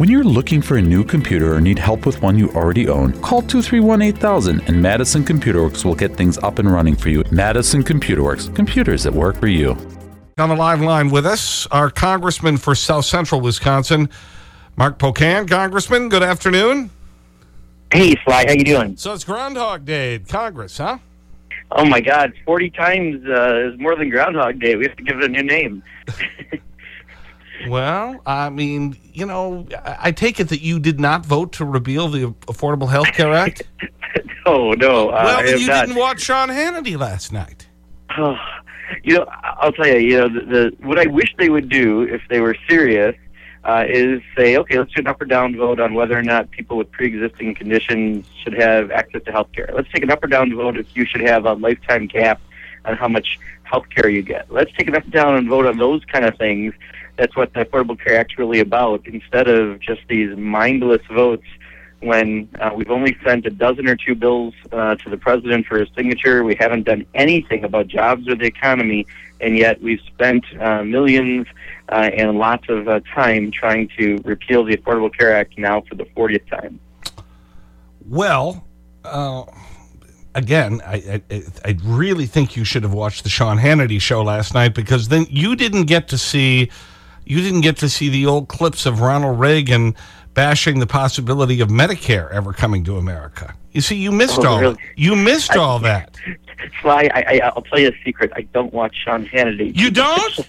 When you're looking for a new computer or need help with one you already own, call 231 8000 and Madison Computer Works will get things up and running for you. Madison Computer Works, computers that work for you. On the live line with us, our Congressman for South Central Wisconsin, Mark Pocan. Congressman, good afternoon. Hey, Sly, how you doing? So it's Groundhog Day at Congress, huh? Oh, my God. 40 times uh, is more than Groundhog Day. We have to give it a new name. well, I mean, you know, I take it that you did not vote to repeal the Affordable Health Care Act? no, no. Well, you not. didn't watch Sean Hannity last night. Oh, you know, I'll tell you, you know, the, the, what I wish they would do if they were serious uh, is say, okay, let's do an up or down vote on whether or not people with pre-existing conditions should have access to health care. Let's take an up or down vote if you should have a lifetime cap on how much health care you get. Let's take an up or down and vote on those kind of things. That's what the Affordable Care Act's really about, instead of just these mindless votes when uh, we've only sent a dozen or two bills uh, to the president for his signature. We haven't done anything about jobs or the economy, and yet we've spent uh, millions uh, and lots of uh, time trying to repeal the Affordable Care Act now for the 40th time. Well, uh, again, I, I, I really think you should have watched the Sean Hannity show last night because then you didn't get to see you didn't get to see the old clips of Ronald Reagan bashing the possibility of Medicare ever coming to America. You see, you missed oh, all really? you missed I, all that. Sly, I, I, will tell you a secret. I don't watch Sean Hannity. You don't?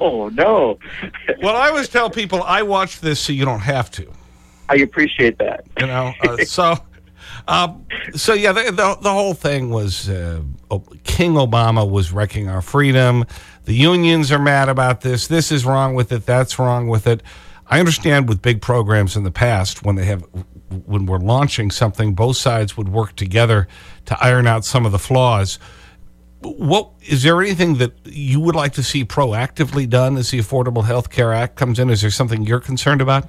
no, no. well, I always tell people I watch this so you don't have to. I appreciate that. You know, uh, so. Uh, so yeah, the, the, the, whole thing was uh, King Obama was wrecking our freedom. The unions are mad about this. This is wrong with it. That's wrong with it. I understand with big programs in the past when they have when we're launching something, both sides would work together to iron out some of the flaws. What is there anything that you would like to see proactively done as the Affordable Health Care Act comes in? Is there something you're concerned about?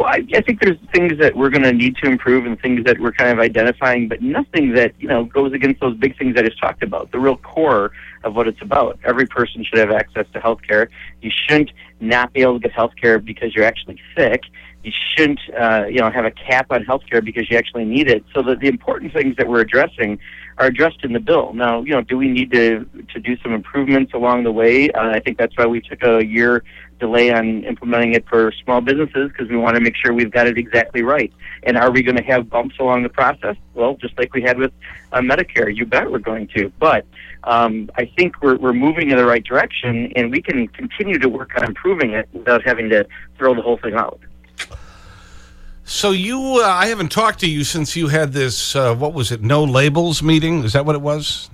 Well, I, I think there's things that we're going to need to improve and things that we're kind of identifying, but nothing that you know goes against those big things I just talked about. The real core of what it's about. Every person should have access to health care. You shouldn't not be able to get health care because you're actually sick. You shouldn't, uh, you know, have a cap on health care because you actually need it. So the, the important things that we're addressing are addressed in the bill. Now, you know, do we need to to do some improvements along the way? Uh, I think that's why we took a year delay on implementing it for small businesses because we want to make sure we've got it exactly right. And are we going to have bumps along the process? Well, just like we had with uh, Medicare, you bet we're going to. But um, I think we're, we're moving in the right direction, and we can continue to work on improving it without having to throw the whole thing out. So you, uh, I haven't talked to you since you had this, uh, what was it, no labels meeting? Is that what it was?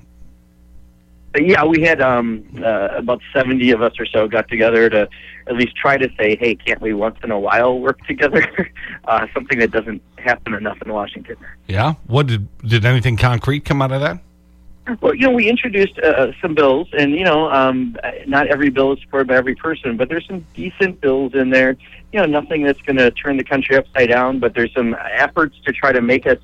Yeah, we had um, uh, about 70 of us or so got together to at least try to say, hey, can't we once in a while work together? uh, something that doesn't happen enough in Washington. Yeah? What did, did anything concrete come out of that? Well, you know, we introduced uh, some bills, and, you know, um, not every bill is supported by every person, but there's some decent bills in there. You know, nothing that's going to turn the country upside down, but there's some efforts to try to make us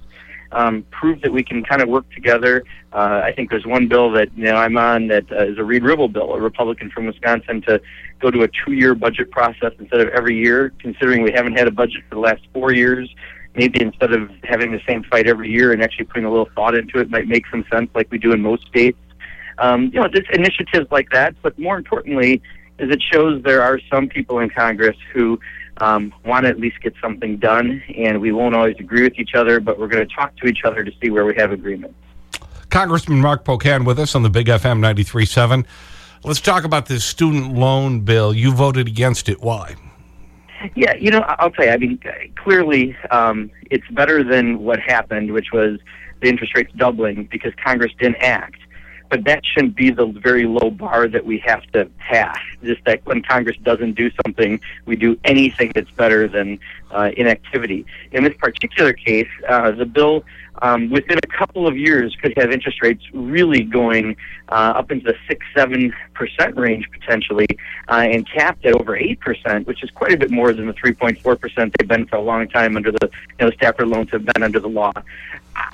um, prove that we can kind of work together. Uh, I think there's one bill that you know I'm on that uh, is a Reid Ribble bill, a Republican from Wisconsin, to go to a two-year budget process instead of every year. Considering we haven't had a budget for the last four years, maybe instead of having the same fight every year and actually putting a little thought into it, might make some sense, like we do in most states. Um, you know, just initiatives like that. But more importantly, is it shows there are some people in Congress who um, want to at least get something done, and we won't always agree with each other, but we're going to talk to each other to see where we have agreement. Congressman Mark Pocan with us on the Big FM 93.7. Let's talk about this student loan bill. You voted against it. Why? Yeah, you know, I'll tell you, I mean, clearly um, it's better than what happened, which was the interest rates doubling because Congress didn't act but that shouldn't be the very low bar that we have to pass. Just that when Congress doesn't do something, we do anything that's better than uh, inactivity. In this particular case, uh, the bill um, within a couple of years could have interest rates really going uh, up into the six, seven percent range potentially, uh, and capped at over eight percent, which is quite a bit more than the three point four percent they've been for a long time under the you know, Stafford loans have been under the law.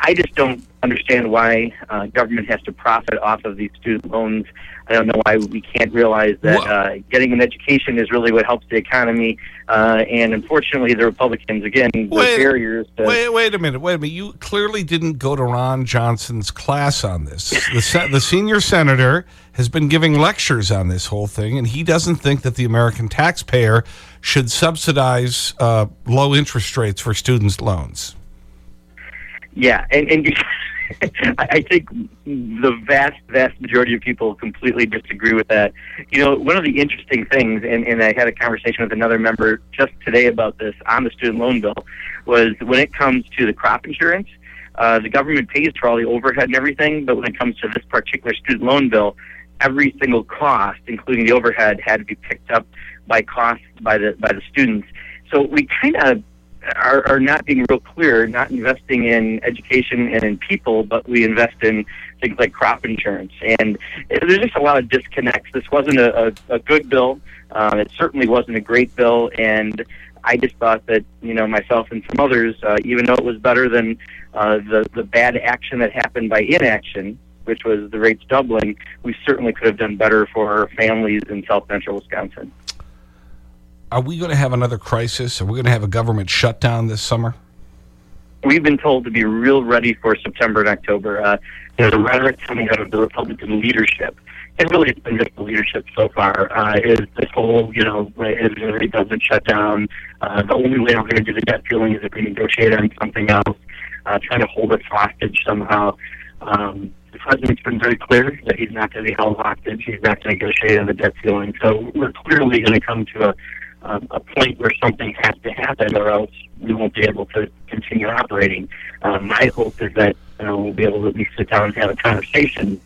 I just don't understand why uh, government has to profit off of these student loans. I don't know why we can't realize that uh, getting an education is really what helps the economy. Uh, and unfortunately, the Republicans, again, the barriers. To wait, wait a minute. Wait a minute. You clearly didn't go to Ron Johnson's class on this. The, the senior senator has been giving lectures on this whole thing, and he doesn't think that the American taxpayer should subsidize uh, low interest rates for students' loans. Yeah, and, and I think the vast, vast majority of people completely disagree with that. You know, one of the interesting things, and, and I had a conversation with another member just today about this on the student loan bill, was when it comes to the crop insurance, uh, the government pays for all the overhead and everything, but when it comes to this particular student loan bill, every single cost, including the overhead, had to be picked up by cost by the by the students. So we kind of are, are not being real clear, not investing in education and in people, but we invest in things like crop insurance. And there's just a lot of disconnects. This wasn't a, a, a good bill. Um, it certainly wasn't a great bill. And I just thought that, you know, myself and some others, uh, even though it was better than uh, the, the bad action that happened by inaction, which was the rates doubling, we certainly could have done better for families in south central Wisconsin are we going to have another crisis? Are we going to have a government shutdown this summer? We've been told to be real ready for September and October. Uh, there's a rhetoric coming out of the Republican leadership, and really it's been just the leadership so far, uh, is this whole, you know, if it doesn't shut down, uh, the only way we're going to do the debt ceiling is if we negotiate on something else, uh, trying to hold us hostage somehow. Um, the president's been very clear that he's not going to be held hostage. He's not going to negotiate on the debt ceiling. So we're clearly going to come to a um, a point where something has to happen, or else we won't be able to continue operating. Um, my hope is that we'll be able to at least sit down and have a conversation.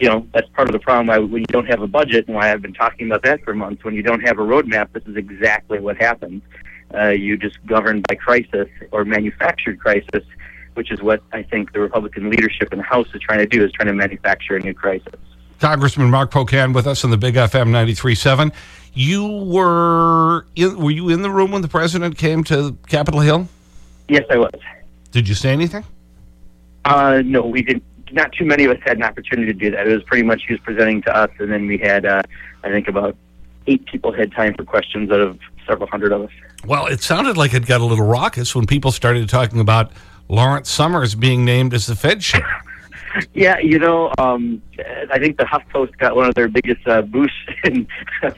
You know, that's part of the problem why when you don't have a budget, and why I've been talking about that for months. When you don't have a roadmap, this is exactly what happens. Uh, you just govern by crisis or manufactured crisis, which is what I think the Republican leadership in the House is trying to do, is trying to manufacture a new crisis. Congressman Mark Pocan with us on the Big FM 93.7. You were, in, were you in the room when the president came to Capitol Hill? Yes, I was. Did you say anything? Uh, no, we didn't. Not too many of us had an opportunity to do that. It was pretty much he was presenting to us, and then we had, uh, I think, about eight people had time for questions out of several hundred of us. Well, it sounded like it got a little raucous when people started talking about Lawrence Summers being named as the Fed chair. Yeah, you know, um, I think the HuffPost got one of their biggest uh, boosts in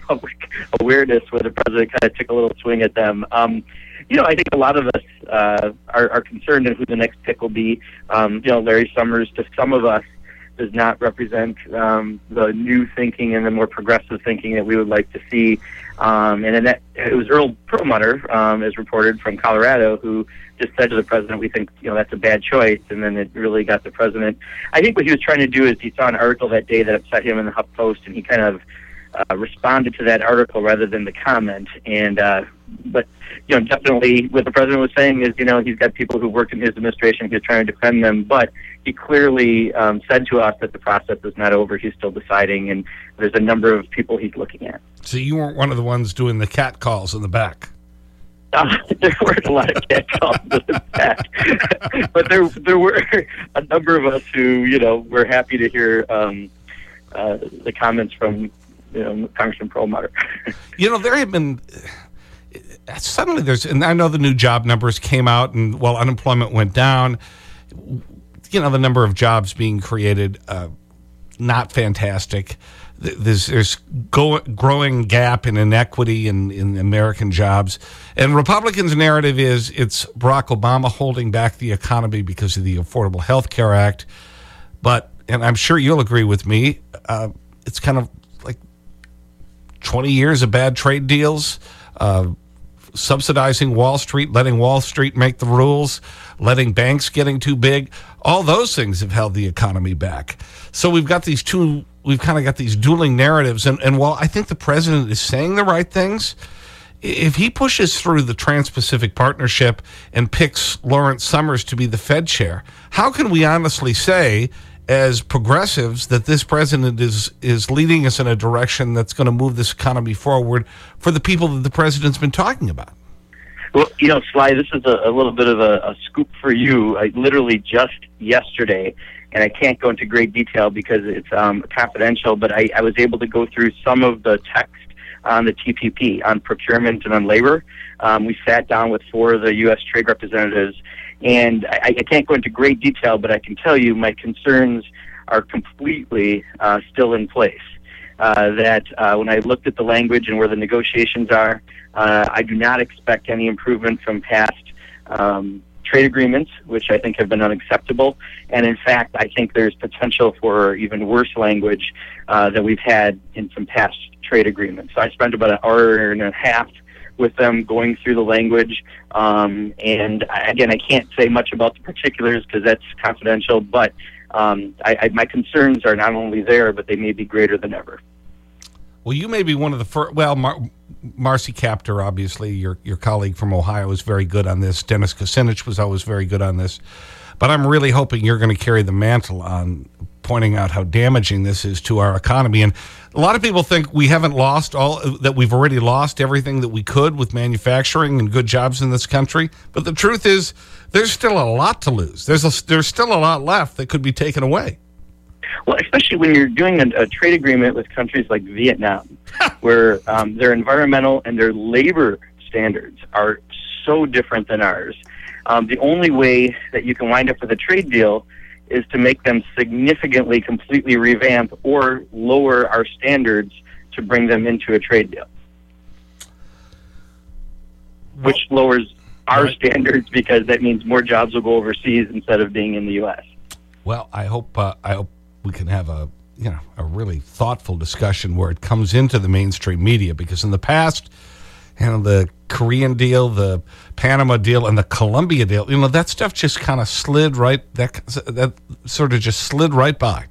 public awareness where the president kind of took a little swing at them. Um, you know, I think a lot of us uh, are, are concerned in who the next pick will be. Um, you know, Larry Summers, to some of us, does not represent um, the new thinking and the more progressive thinking that we would like to see. Um, and then that, it was Earl Perlmutter, um, as reported from Colorado, who just said to the president, "We think you know that's a bad choice," and then it really got the president. I think what he was trying to do is he saw an article that day that upset him in the Huff Post, and he kind of uh, responded to that article rather than the comment. And uh, but you know, definitely what the president was saying is, you know, he's got people who worked in his administration. He's trying to defend them, but he clearly um, said to us that the process is not over. He's still deciding, and there's a number of people he's looking at. So you weren't one of the ones doing the cat calls in the back. Uh, there weren't a lot of cat calls in the back, but there there were a number of us who, you know, were happy to hear um, uh, the comments from you know, Congressman Perlmutter. you know, there have been suddenly there's, and I know the new job numbers came out and while unemployment went down, you know, the number of jobs being created, uh, not fantastic. There's, there's go, growing gap in inequity in, in American jobs. And Republicans' narrative is it's Barack Obama holding back the economy because of the Affordable Health Care Act. But, and I'm sure you'll agree with me, uh, it's kind of 20 years of bad trade deals. Uh, subsidizing Wall Street, letting Wall Street make the rules, letting banks getting too big. All those things have held the economy back. So we've got these two, we've kind of got these dueling narratives. And, and while I think the president is saying the right things, if he pushes through the Trans-Pacific Partnership and picks Lawrence Summers to be the Fed chair, how can we honestly say as progressives that this president is, is leading us in a direction that's going to move this economy forward for the people that the president's been talking about? Well, you know, Sly, this is a, a little bit of a, a scoop for you. I literally just yesterday, and I can't go into great detail because it's um, confidential, but I, I was able to go through some of the text on the TPP, on procurement and on labor. Um, we sat down with four of the U.S. trade representatives, and I, I can't go into great detail, but I can tell you my concerns are completely uh, still in place. Uh, that uh, when I looked at the language and where the negotiations are, uh, I do not expect any improvement from past um, trade agreements, which I think have been unacceptable. And in fact, I think there's potential for even worse language uh, that we've had in some past trade agreements. So I spent about an hour and a half with them going through the language. Um, and again, I can't say much about the particulars because that's confidential, but um, I, I, my concerns are not only there, but they may be greater than ever. Well, you may be one of the first. Well, Mar Marcy Kaptur, obviously, your, your colleague from Ohio, is very good on this. Dennis Kucinich was always very good on this. But I'm really hoping you're going to carry the mantle on pointing out how damaging this is to our economy. And a lot of people think we haven't lost all, that we've already lost everything that we could with manufacturing and good jobs in this country. But the truth is, there's still a lot to lose. There's, a, there's still a lot left that could be taken away. Well, especially when you're doing a, a trade agreement with countries like Vietnam, where um, their environmental and their labor standards are so different than ours. Um, the only way that you can wind up with a trade deal is to make them significantly, completely revamp or lower our standards to bring them into a trade deal, which lowers our right. standards because that means more jobs will go overseas instead of being in the U.S. Well, I hope uh, I hope we can have a, you know, a really thoughtful discussion where it comes into the mainstream media because in the past, know, the Korean deal, the Panama deal, and the Colombia deal, you know, that stuff just kind of slid right, that, that sort of just slid right by.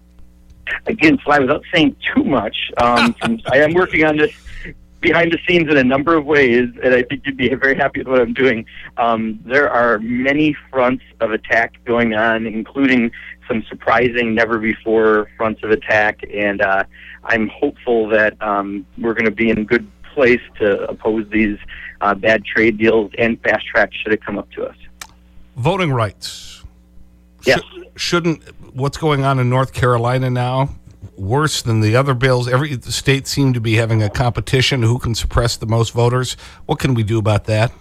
Again, Sly, without saying too much, um, I am working on this behind the scenes in a number of ways, and I think you'd be very happy with what I'm doing. Um, there are many fronts of attack going on, including some surprising, never before fronts of attack, and uh, I'm hopeful that um, we're going to be in good place to oppose these uh, bad trade deals and fast track should it come up to us. Voting rights. Yes. Sh shouldn't what's going on in North Carolina now worse than the other bills? Every state seemed to be having a competition who can suppress the most voters. What can we do about that?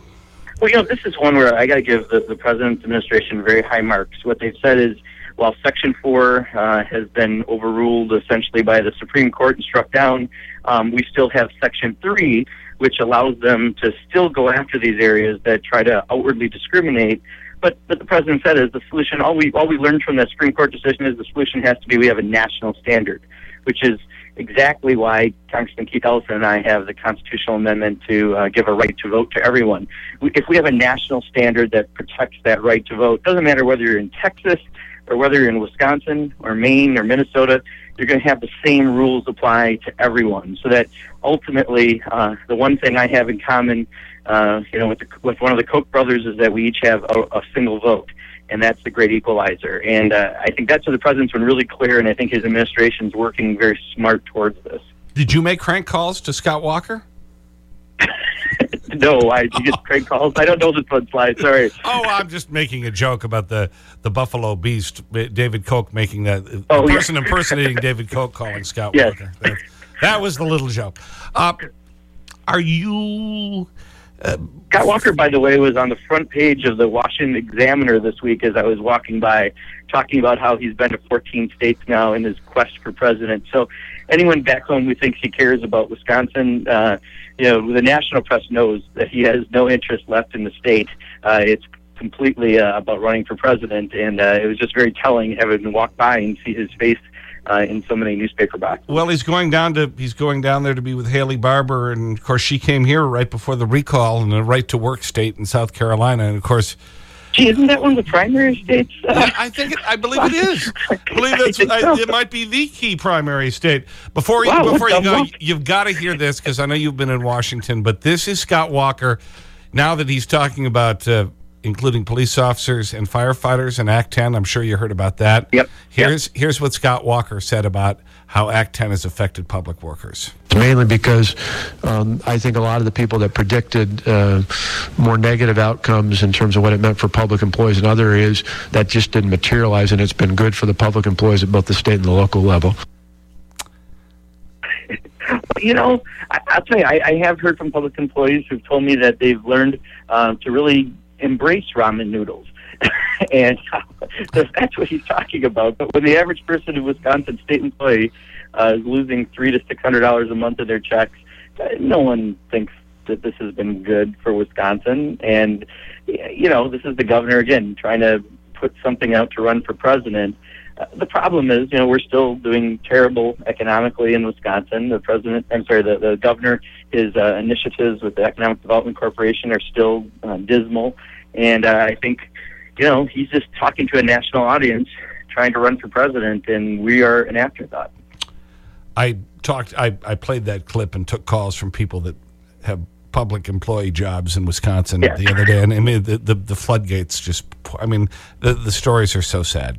Well, you know, this is one where I got to give the, the president's administration very high marks. What they've said is while Section 4 uh, has been overruled essentially by the Supreme Court and struck down, um, we still have Section 3, which allows them to still go after these areas that try to outwardly discriminate. But, but the president said is the solution, all we, all we learned from that Supreme Court decision is the solution has to be we have a national standard, which is exactly why Congressman Keith Ellison and I have the constitutional amendment to uh, give a right to vote to everyone. If we have a national standard that protects that right to vote, doesn't matter whether you're in Texas, or whether you're in Wisconsin or Maine or Minnesota, you're going to have the same rules apply to everyone. So that ultimately, uh, the one thing I have in common, uh, you know, with, the, with one of the Koch brothers is that we each have a, a single vote, and that's the great equalizer. And uh, I think that's where the president's been really clear, and I think his administration's working very smart towards this. Did you make crank calls to Scott Walker? No, I you get Craig calls. I don't know the fun slide. Sorry. Oh, I'm just making a joke about the the Buffalo Beast, David Koch making that oh, person yeah. impersonating David Koch calling Scott yes. Walker. That, that, was the little joke. Uh, are you? Uh, Scott Walker, by the way, was on the front page of the Washington Examiner this week as I was walking by, talking about how he's been to 14 states now in his quest for president. So, anyone back home who thinks he cares about Wisconsin, uh, you know, the national press knows that he has no interest left in the state. Uh, it's completely uh, about running for president, and uh, it was just very telling having to walk by and see his face uh, in so many newspaper boxes. Well, he's going down to he's going down there to be with Haley Barbour, and of course she came here right before the recall in the right to work state in South Carolina, and of course Gee, isn't that one of the primary states? yeah, I think it, I believe it is. I believe that's, I, it might be the key primary state. Before you, wow, before you go, you've got to hear this because I know you've been in Washington, but this is Scott Walker. Now that he's talking about uh, including police officers and firefighters in Act 10. I'm sure you heard about that. Yep. Here's, here's what Scott Walker said about how Act 10 has affected public workers. Mainly because um, I think a lot of the people that predicted uh, more negative outcomes in terms of what it meant for public employees in other areas, that just didn't materialize, and it's been good for the public employees at both the state and the local level. You know, I, I'll tell you, I, I have heard from public employees who've told me that they've learned uh, to really embrace ramen noodles. and that's what he's talking about. But when the average person in Wisconsin state employee uh, is losing three to six hundred dollars a month of their checks, uh, no one thinks that this has been good for Wisconsin. And you know, this is the governor again trying to put something out to run for president. Uh, the problem is, you know, we're still doing terrible economically in Wisconsin. The president, I'm sorry, the, the governor, his uh, initiatives with the Economic Development Corporation are still uh, dismal. And uh, I think, you know, he's just talking to a national audience trying to run for president, and we are an afterthought. I talked, I, I played that clip and took calls from people that have public employee jobs in Wisconsin Yeah. the other day. And I mean, the, the, the floodgates just, I mean, the, the stories are so sad.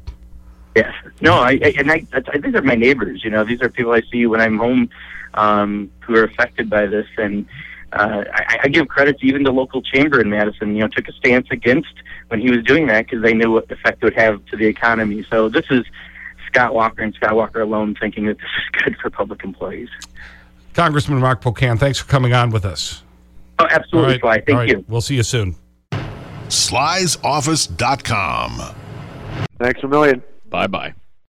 Yes. No, I, I and I, I these are my neighbors. You know, these are people I see when I'm home um, who are affected by this, and uh, I, I give credit to even the local chamber in Madison. You know, took a stance against when he was doing that because they knew what effect it would have to the economy. So this is Scott Walker and Scott Walker alone thinking that this is good for public employees. Congressman Mark Pocan, thanks for coming on with us. Oh, absolutely, Sly. Thank all right. you. We'll see you soon. slysoffice.com. Thanks a million. Bye bye.